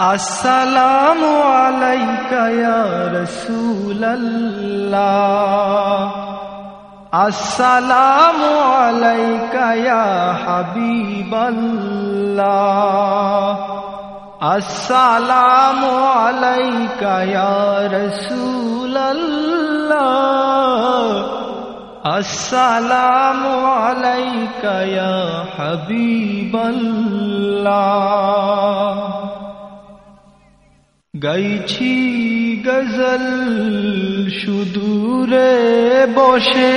আসসালামু আলাইকা ইয়া রাসূলাল্লাহ আসসালামু আলাইকা ইয়া হাবিবাল্লাহ আসসালামু আলাইকা ইয়া রাসূলাল্লাহ আসসালামু আলাইকা ইয়া হাবিবাল্লাহ গাইছি গজল সুদূরে বসে।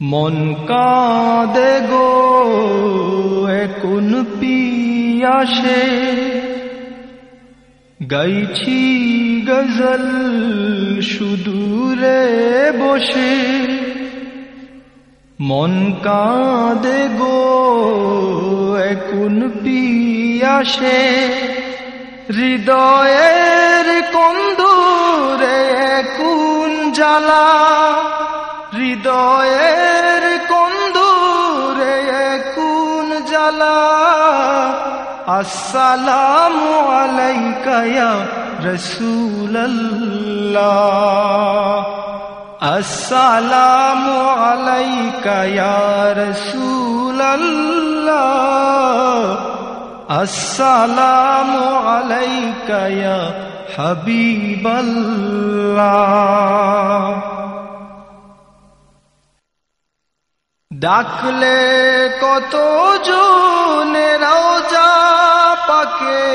মন কাঁদে গো একুন পিয়াসে। গাইছি গজল সুদূরে বসে। মন কাঁদে গো একুন পিয়াসে। হৃদয়ের কন্দুরে কোন জ্বালা? হৃদয়ের কন্দুরে কোন জ্বালা? আসসালামু আলাইকা ইয়া রাসূলুল্লাহ। আসসালামু আলাইকা আসসালামু আলাইকা ইয়া হাবিবাল্লাহ ডাকলে কত জনেরাও যা পাকে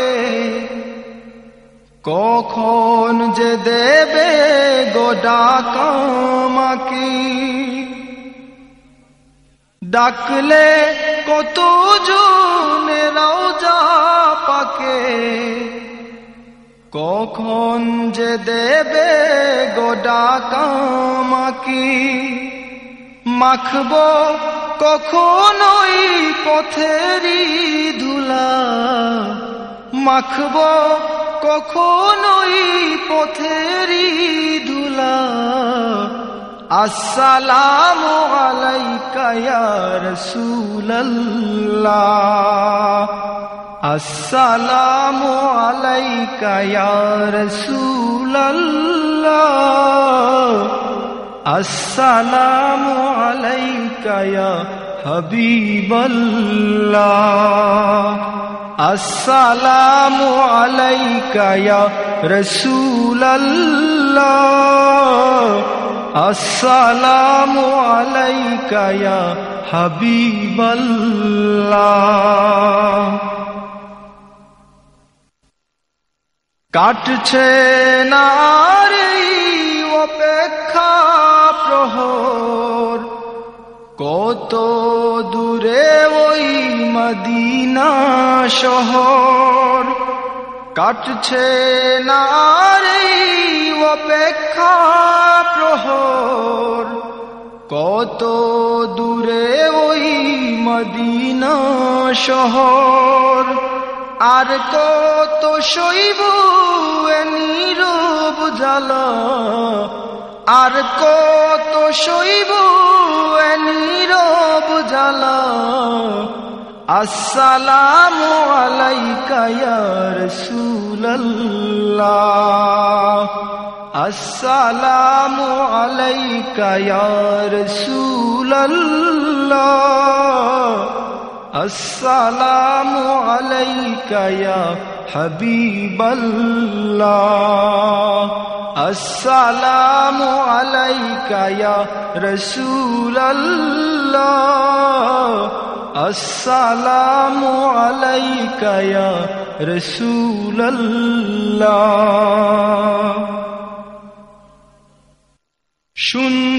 কখন যে দেবে গোডা কামাকি ডাকলে কত জনেরাও পাকে। কখন যে দেবে গোডা কামাকি মাখব কখনোই পথেরি ধুলা। মাখব কখনোই পথেরি ধুলা। আসসালামু আলাইকা ইয়া রাসূলুল্লাহ। আসসালামু আলাইকা ইয়া রাসূলুল্লাহ। আসসালামু আলাইকা ইয়া হাবিবাল্লাহ। আসসালামু আলাইকা ইয়া রাসূলুল্লাহ আসসালামু আলাইকা ইয়া হাবিবাল্লাহ। কাটছে নারী অপেক্ষা প্রহর। কত দূরে ওই মদিনা শহর। কাটছে নারী অপেক্ষা প্রহর। কত দূরে ওই মদিনা শহর। আর কত শৈব নীরব জ্বালা। আর কত শৈব নীরব জ্বালা। আসসালামু আলাইকা ইয়া আসসালামু আলাইকা ইয়া রাসূলুল্লাহ আসসালামু আলাইকা ইয়া হাবিবাল্লাহ আসসালামু আলাইকা ইয়া রাসূলুল্লাহ আসসালামু আলাইকা ইয়া রাসূলুল্লাহ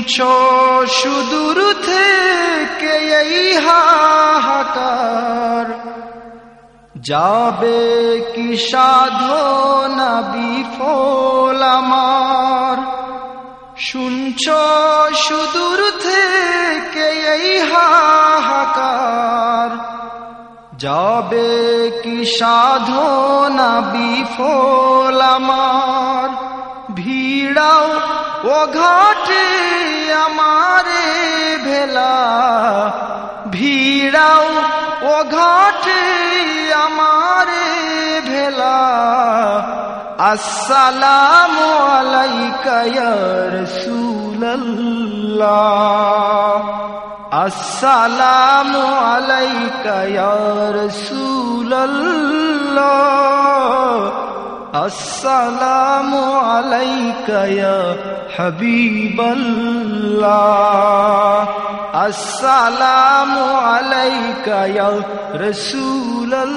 শুনছ সুদূর থেকে এই হাহাকার। যাবে কি সাধনা বিফল আমার? শুনছ সুদূর থেকে এই হাহাকার। যাবে কি সাধনা বিফল আমার? ভিড়াও ও ঘাটে আমারে ভেলা ভিড়াও ও ঘাটে আমারে আসসালামু আলাইকা ইয়া রাসূলুল্লাহ। আসসালামু আলাইকা ইয়া রাসূলুল্লাহ আসসালামু আলাইকা ইয়া হাবিবাল্লাহ আসসালামু আলাইকা ইয়া রাসূলুল্লাহ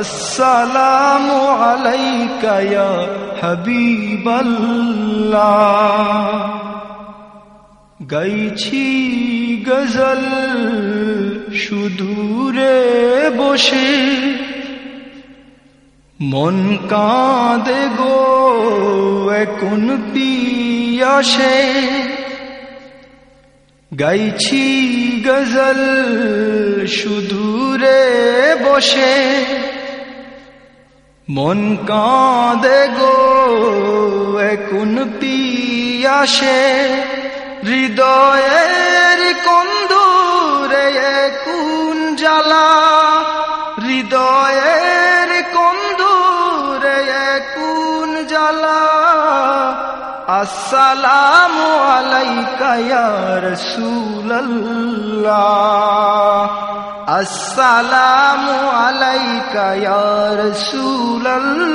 আসসালামু আলাইকা ইয়া হাবিবাল্লাহ গাইছি গজল সুদূরে বসে মন কাঁদে গো এখন পিয়াসে? গাইছি গজল সুদূরে বসে। মন কাঁদে গো এখন পিয়াসে? হৃদয়ের কন্দুরে কুন জ্বালা? হৃদয়ের আসসালামু আলাইকা ইয়া রাসূলুল্লাহ আসসালামু আলাইকা ইয়া রাসূলুল্লাহ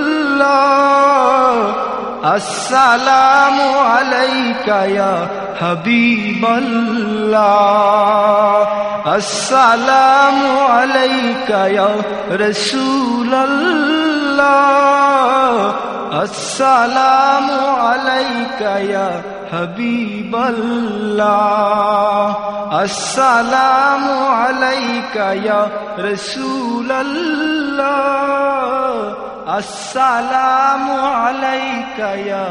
আসসালামু আলাইকা ইয়া হাবিবাল্লাহ আসসালামু আলাইকা ইয়া রাসূলুল্লাহ আসসালামু আলাইকা ইয়া হাবিবাল্লাহ আসসালামু আলাইকা ইয়া রাসূলুল্লাহ আসসালামু আলাইকা ইয়া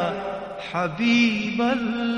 হাবিবাল্লাহ